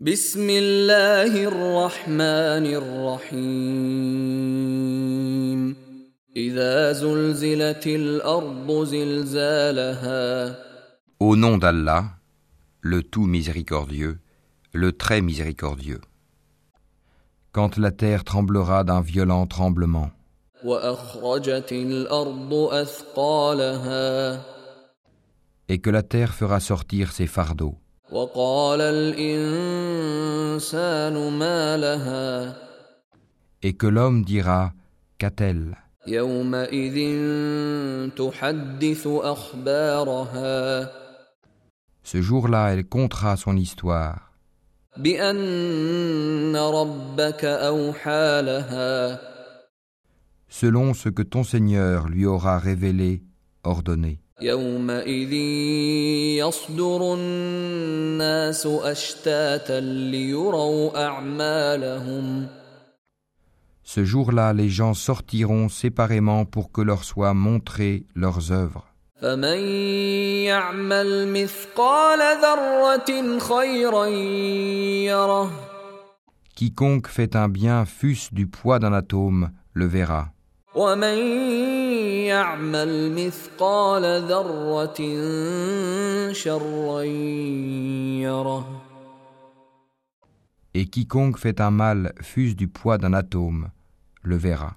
بسم الله الرحمن الرحيم إذا زلزلت الأرض زلزالها Au nom d'Allah, le tout miséricordieux, le très miséricordieux. Quand la terre tremblera d'un violent tremblement, وأخرجت الأرض أثقالها et que la terre fera sortir ses fardeaux, Et que l'homme dira, qu'a-t-elle? Ce jour-là, elle comptera son histoire. Selon ce que ton Seigneur lui aura révélé, ordonné. يومئذ يصدر الناس أشتاتا ليروا أعمالهم Ce jour-là, les gens sortiront séparément pour que leur soient montrées leurs œuvres. فمن يعمل مثقال ذرة خيرا يره Quiconque fait un bien, fût-ce du poids d'un atome, le verra. ومن يعمل مثقال ذرة شرا يره Et quiconque fait un mal, fût-ce du poids d'un atome, le verra.